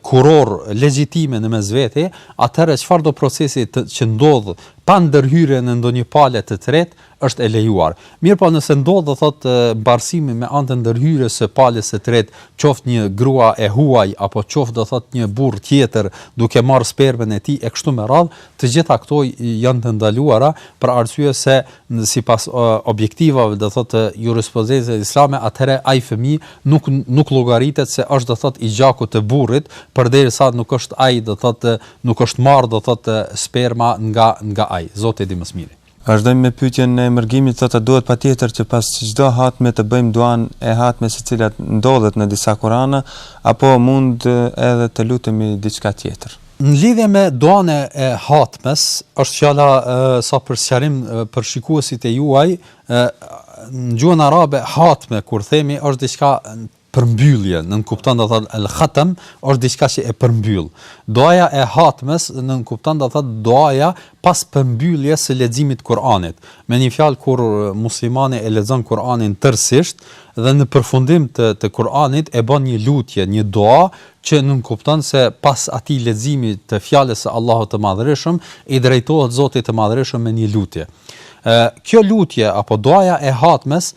kurorë legjitime në mes vete, atëherë çfarëdo procesi të, që ndodh pa ndërhyrjen e ndonjë pale të tretë është e lejuar. Mirëpo nëse ndodh do thotë mbarësimi me anë të ndërhyrjes së palës së tretë, qoftë një grua e huaj apo qoftë do thotë një burrë tjetër duke marrë spermën e tij e kështu me radhë, të gjitha këto janë të ndaluara për arsye se sipas objektivave do thotë të jurisprudencës islame atëherë ai fëmijë nuk nuk llogaritet se është do thotë i gjakut të burrit përderisa nuk është ai do thotë nuk është marrë do thotë sperma nga nga ai. Zoti e di më së miri. Vazhdojmë me pyetjen e Mërgimit, thotë a duhet patjetër që pas çdo hatme të bëjmë duan e hatmes e cila ndodhet në disa Kur'ana apo mund edhe të lutemi diçka tjetër. Në lidhje me duan e hatmes, është fjala sa për sqarim për shikuesit e juaj, në gjuhën arabe hatme kur themi është diçka përmbyllje, nënkupton do thotë el khatam, është diçka që e përmbyll. Duaja e hatmes nënkupton do thotë duaja pas përmbylljes së leximit të Kuranit. Me një fjalë kur muslimani e lexon Kuranin tërësisht dhe në përfundim të të Kuranit e bën një lutje, një dua, që nënkupton se pas atij leximi të Fjalës së Allahut të Madhërishëm, i drejtohet Zotit të Madhërishëm me një lutje. Ë, kjo lutje apo duaja e hatmes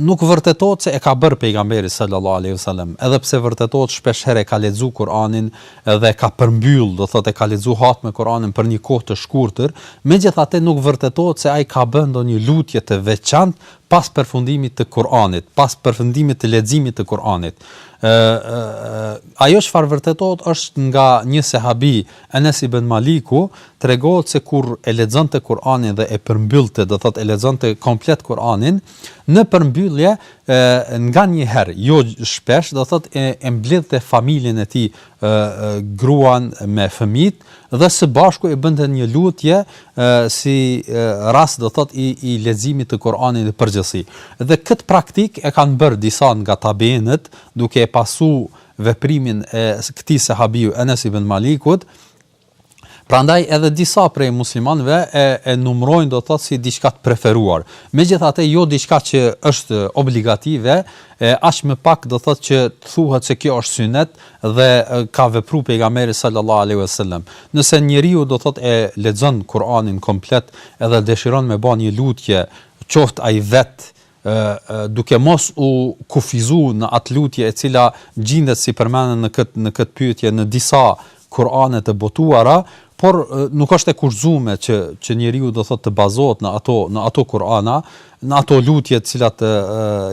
nuk vërtetohet se e ka bërë pejgamberi sallallahu alaihi wasallam, edhe pse vërtetohet shpesh herë e ka lexu Kur'anin dhe ka përmbyll, do thotë e ka lexu hatme Kur'anin për një kohë të shkurtër, megjithatë nuk vërtetohet se ai ka bë ndonjë lutje të veçantë pas përfundimit të Kur'anit, pas përfundimit të leximit të Kur'anit, ë ajo çfarë vërtetohet është nga një sahabi, Enes ibn Maliku, tregohet se kur e lexonte Kur'anin dhe e përmbyllte, do thotë e lexonte komplet Kur'anin, në përmbyllje ë nganjëherë, jo shpesh, do thotë e, e mblidhte familjen e tij gruan me fëmijët dhe së bashku e bënte një lutje si rast do thot i i leximit të Kur'anit në përgjithësi. Dhe kët praktik e kanë bërë disa nga tabiinët, duke e pasu veprimin e këtij sahabiu Enes ibn Malikut, Prandaj edhe disa prej muslimanëve e e numërojnë do thotë si diçka të preferuar. Megjithatë jo diçka që është obligative, e aq më pak do thotë që të thuhet se kjo është synet dhe ka vepru pejgamberi sallallahu alaihi wasallam. Nëse njeriu do thotë e lexon Kur'anin komplet edhe dëshiron me bë një lutje qoftë ai vet duke mos u kufizu në atë lutje e cila gjindet si përmendet në këtë në këtë pyetje në disa Kur'ane të botuara, por nuk është e kufizume që që njeriu do thotë të bazohet në ato në ato Kur'ana, në ato lutje të cilat e,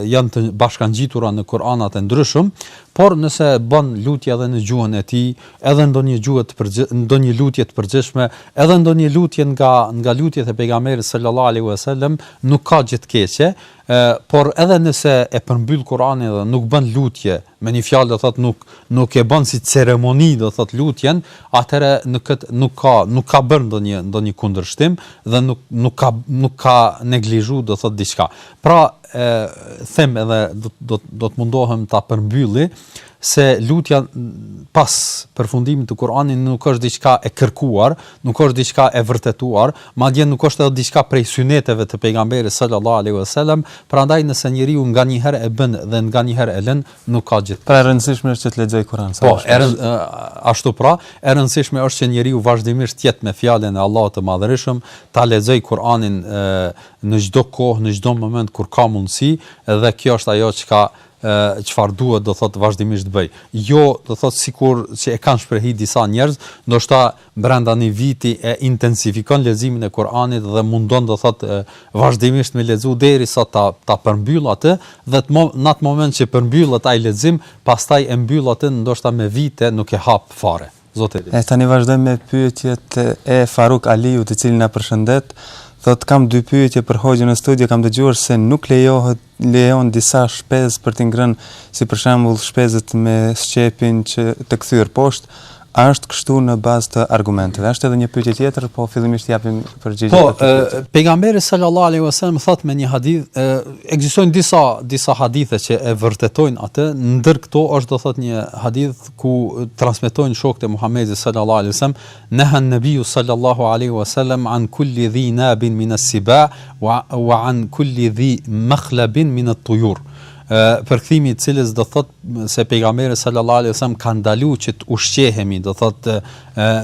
janë të bashkangjitura në Kur'anat e ndryshëm, por nëse bën lutje edhe në gjuhën e tij edhe ndonjë gjuhë të përgjithë, ndonjë lutje të përgjithshme, edhe ndonjë lutje nga nga lutjet e pejgamberit sallallahu alaihi wasallam, nuk ka gjë të keqe, e, por edhe nëse e përmbyll Kur'anin dhe nuk bën lutje, me një fjalë do thot nuk nuk e bën si ceremoni do thot lutjen, atëherë në kët nuk ka nuk ka bërë ndonjë ndonjë kundërshtim dhe nuk nuk ka nuk ka neglizhu do thot diçka. Pra e them edhe do do do të mundohem ta përmbylli, se lutja pas përfundimit të Kur'anit nuk është diçka e kërkuar, nuk është diçka e vërtetuar, madje nuk është edhe diçka prej syneteve të pejgamberit sallallahu alaihi wasallam, prandaj nëse njeriu nganjëherë e bën dhe nganjëherë e lën, nuk ka gjë. Pra e rëndësishme është të lexojë Kur'anin. Po, e ashtu pra, e rëndësishme është që njeriu vazhdimisht të jetë me fjalën e Allahut të Madhërishëm, ta lexojë Kur'anin në çdo kohë, në çdo moment kur ka mundësi, dhe kjo është ajo çka e çfarë duhet do thotë vazhdimisht bëj. Jo, do thotë sikur që e kanë shprehi disa njerëz, ndoshta brenda një viti e intensifikon leximin e Kur'anit dhe mundohet do thotë vazhdimisht me lexu derisa ta ta përmbyll atë dhe të mom, në atë moment që përmbyllet ai lexim, pastaj e mbyll atë ndoshta me vite nuk e hap fare. E tani vazhdojmë me pyetjet e Faruk Aliut, i cili na përshëndet. Thotë kam dy pyetje për hoxhën në studio, kam dëgjuar se nuk lejohet lejon disa shpezë për të ngrënë, si për shembull shpezët me sqepin që është kthyer poshtë, a është kështu në bazë të argumenteve? Është edhe një pyetje tjetër, po fillimisht japim përgjigje. Po, pejgamberi sallallahu alaihi wasallam thotë në një hadith, ekzistojnë disa disa hadithe që e vërtetojnë atë, ndër këto është do thotë një hadith ku transmetojnë shokët e Muhamedit sallallahu alejhi ve sellem, Neha an-Nabiu sallallahu alejhi ve sellem an kulli dhi nabin min as-siba wa an kulli dhi makhlabin min at-tuyur. Përkthimi i cilës do thotë se pejgamberi sallallahu alejhi ve sellem ka ndaluar që të ushqehemi, do thotë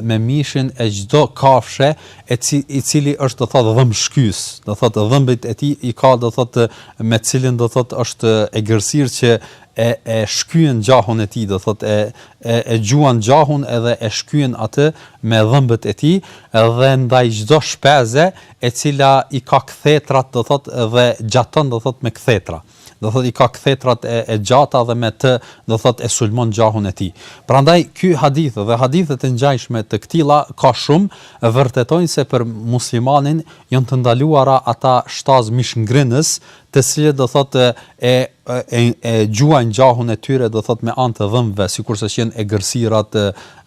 me mishin e çdo kafshe e cili, i cili është do thotë dhëmbshkyes, do thotë dhëmbët e tij i ka do thotë me cilën do thotë është egërsirë që e e shkyen gjahun e tij do thotë e e e gjuan gjahun edhe e shkyen atë me dhëmbët e tij dhe ndaj çdo shpeze e cila i ka kthetrat do thotë dhe gjaton do thotë me kthetra do thotë i ka kthetrat e e gjata dhe me të do thotë e sulmon gjahun e tij prandaj ky hadith dhe hadithe të ngjajshme të këtilla ka shumë vërtetojnë se për muslimanin janë të ndaluara ata shtazë mishngrënës të cilët do thotë e e e gjuajnë gjahun e tyre do thotë me anë të dhëmbëve, sikurse që janë egërsirat,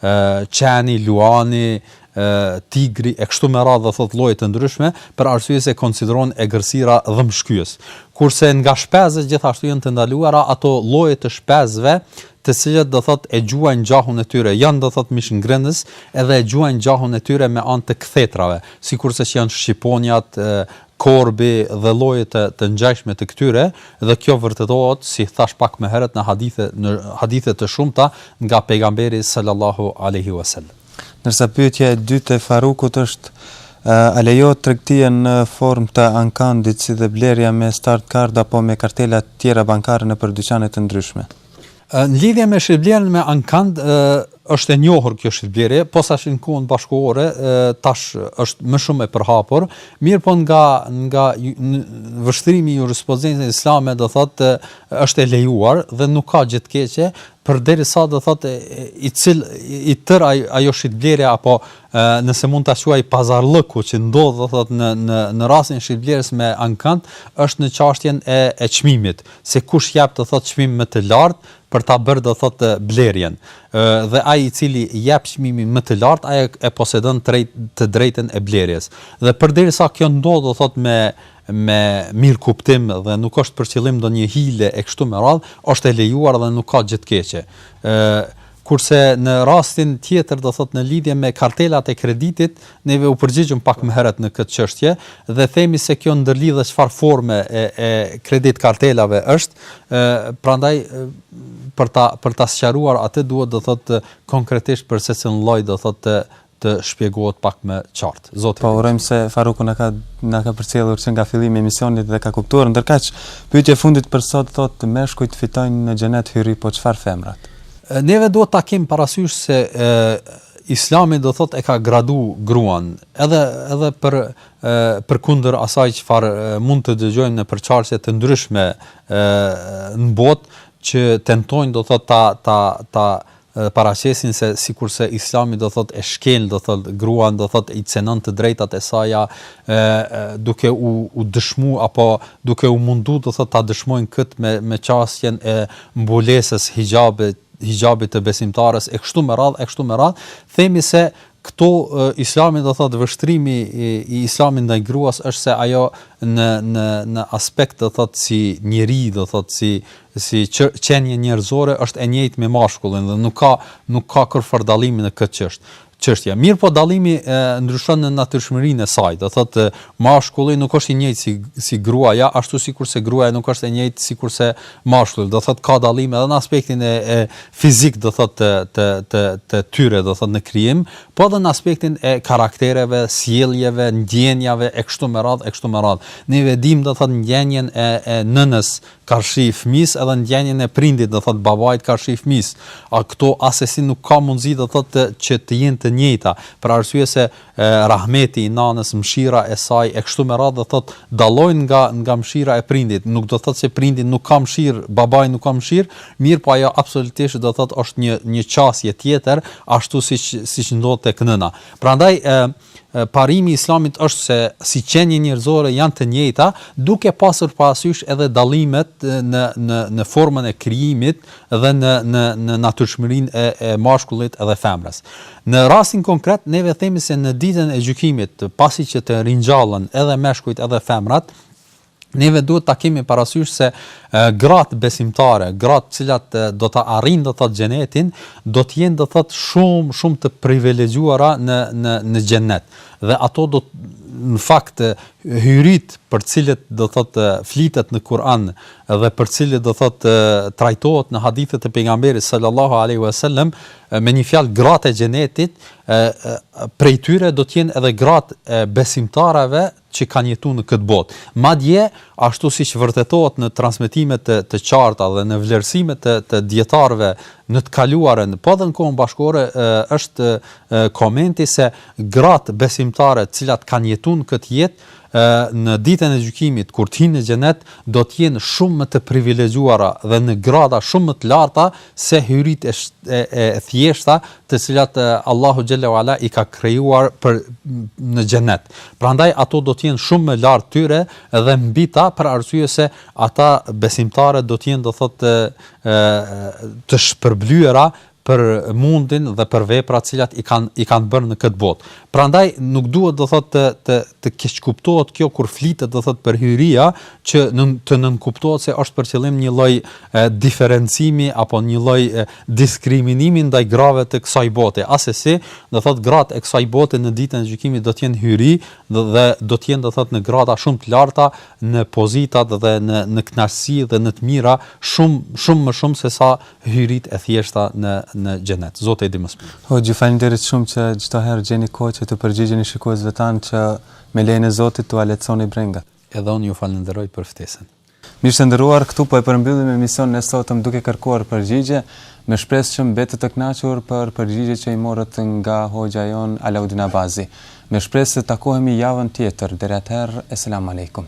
ë qeni, luani, ë tigri e kështu me radhë do thotë lloje të ndryshme, për arsye se konsiderohen egërsira dhëmbëshkyes. Kurse nga shpezët gjithashtu janë të ndaluara ato lloje të shpezëve, të cilat do thotë e gjuajnë gjahun e tyre, janë do thotë mishngrënës, edhe e gjuajnë gjahun e tyre me anë të kthetrave, sikurse që janë shqiponjat, korbi dhe lloje të të ngjashme të këtyre, dhe kjo vërtetohet si thashë pak më herët në hadithe në hadithe të shumta nga Pejgamberi sallallahu alejhi ue selem. Ndërsa pyetja e dytë e Farukut është A lejohet tregtia në formë të ankandit si dhe blerja me start card apo me kartela të tjera bankare nëpër dyqane të ndryshme? Në lidhje me shitblerjen me ankand, është e njohur kjo shitblerje, posaçërisht në kohën bashkëkohore, tash është më shumë e përhapur, mirëpo nga nga vështrimi i jurisprudencës islame do thotë është e lejuar dhe nuk ka gjë të keqe, përderisa do thotë i cil i tërë ajo shitblerje apo ë nëse mund ta quaj pazarllëk që ndodh do thot në në në rastin e shitblerjes me ankand është në çashtjen e e çmimit se kush jep do thot çmim më të lartë për ta bërë do thot blerjen ë dhe ai i cili jep çmimin më të lartë ai e posedon drejt të drejtën e blerjes dhe përderisa kjo ndodh do thot me me mirë kuptim dhe nuk është për qëllim ndonjë hile e kështu me radhë është e lejuar dhe nuk ka gjë të keqe ë Kurse në rastin tjetër, do thotë në lidhje me kartelat e kreditit, neve u përgjigjëm pak më herët në këtë çështje dhe themi se kjo ndërlidhe çfarë forme e e kredit kartelave është, ë prandaj për ta për ta sqaruar atë duhet do thotë konkretisht për secilën lloj do thotë të shpjegohet pak më qartë. Zoti. Po urojmë se Faruku na ka na ka përcjellur që nga fillimi i emisionit dhe ka kuptuar. Ndërkaq, pyetja e fundit për sot thotë meshkujt fitojnë në xhenet hyri po çfarë femrat? Neve duhet ta kemi parasysh se e, Islami do thotë e ka gradu gruan, edhe edhe për e, përkundër asaj çfarë mund të dëgjojmë nëpër qarqe të ndryshme e, në botë që tentojnë do thotë ta ta ta dhe paraqesin se sikurse Islami do thotë e shkel do thotë gruan do thotë i cenon të drejtat e saja e, duke u u dëshmu apo duke u mundu do thotë ta dëshmojnë këtë me me çashtjen e mbulesës hijabit hijabit të besimtares e kështu me radhë e kështu me radhë themi se Këtu Islami do thotë vështrimi i i Islamit ndaj gruas është se ajo në në në aspekt do thotë si njeri do thotë si si që, qenie njerëzore është e njëjtë me mashkullin dhe nuk ka nuk ka kurfar dallimi në këtë çësht çështje. Mirëpo dallimi e, ndryshon në natyrshmërinë e saj. Do thotë mashkulli nuk është i njëjtë si si gruaja, ashtu sikurse gruaja nuk është e njëjtë sikurse mashkull, do thotë ka dallim edhe në aspektin e, e fizik, do thotë të të të të tyre, do thotë në krijim, po edhe në aspektin e karaktereve, sjelljeve, ndjenjave e kështu me radhë e kështu me radhë. Neve dimë do thotë ndjenjën e e nënës karshi fëmis edhe ndjenjën e prindit do thotë babait karshi fëmis. A këto asesi nuk ka mundësi do thotë që të jenë të njëjta, për arsye se e rahmeti i nanës mshira e saj e kështu me radhë do thot dallojnë nga nga mshira e prindit nuk do thot se prindi nuk ka mshir babai nuk ka mshir mirpo ajo absolutisht do thot është një një qasje tjetër ashtu siç siç ndodh tek nëna prandaj e parimi i islamit është se si qenie njerëzore janë të njëjta, duke pasur parasysh edhe dallimet në në në formën e krijimit dhe në në në natyrshmërinë e e mashkullit dhe femrës. Në rastin konkret, neve themi se në ditën e gjykimit, pasi që të ringjallen edhe meshkujt edhe femrat, neve duhet ta kemi parasysh se gratë besimtare, gratë të cilat do ta arrijnë do thotë xhenetin, do të jenë do thotë shumë shumë të privilegjuara në në në xhenet. Dhe ato do në fakt hyrit për të cilët do thotë flitet në Kur'an dhe për të cilët do thotë trajtohet në hadithet e pejgamberit sallallahu alaihi wasallam Me një fjalë gratë e xhenetit, prej tyre do të jenë edhe gratë e besimtareve që kanë jetu në këtë botë. Madje, ashtu siç vërtetohet në transmetimet të qarta dhe në vlerësimet të dijetarëve në të kaluarën, po edhe në kohën bashkëkohore është komenti se gratë besimtare të cilat kanë jetu në këtë jetë në ditën e gjykimit kur të hyjnë në xhenet do të jenë shumë më të privilegjuara dhe në grada shumë më të larta se hyrit e e thjeshta të cilat Allahu xhel-le ue ala i ka krijuar për në xhenet. Prandaj ato do të jenë shumë më lart tyre dhe mbi ta për arsye se ato besimtaret do të jenë do thotë të shpërblyera për mundin dhe për veprat të cilat i kanë i kanë bërë në këtë botë. Prandaj nuk duhet do thotë të të të keqkuptohet kjo kur flitet do thotë për hyria që në të nënkuptohet se është për qëllim një lloj diferencimi apo një lloj diskriminimi ndaj grave të kësaj bote. Asesi, do thotë gratë e kësaj bote në ditën e gjykimit do të jenë hyri dhe, dhe do të jenë do thotë në grada shumë të larta në pozitat dhe në në kënaqësi dhe në të mira shumë shumë më shumë se sa hyrit e thjeshta në në xhenet. Zoti e di më së miri. O ju faleminderit shumë që çdo herë gjeni kohë që të përgjigjeni shikuesve tanë që me lejen e Zotit t'ua lehtësoni brengat. Edhe unë ju falënderoj për ftesën. Miq të nderuar, këtu po e përmbyllim emisionin e sotëm duke kërkuar përgjigje, me shpresë që mbetët të kënaqur për përgjigjet që i morët nga hoxha jonë Alaudin Abazi. Me shpresë të takohemi javën tjetër, deri atëherë, Eselamu Alejkum.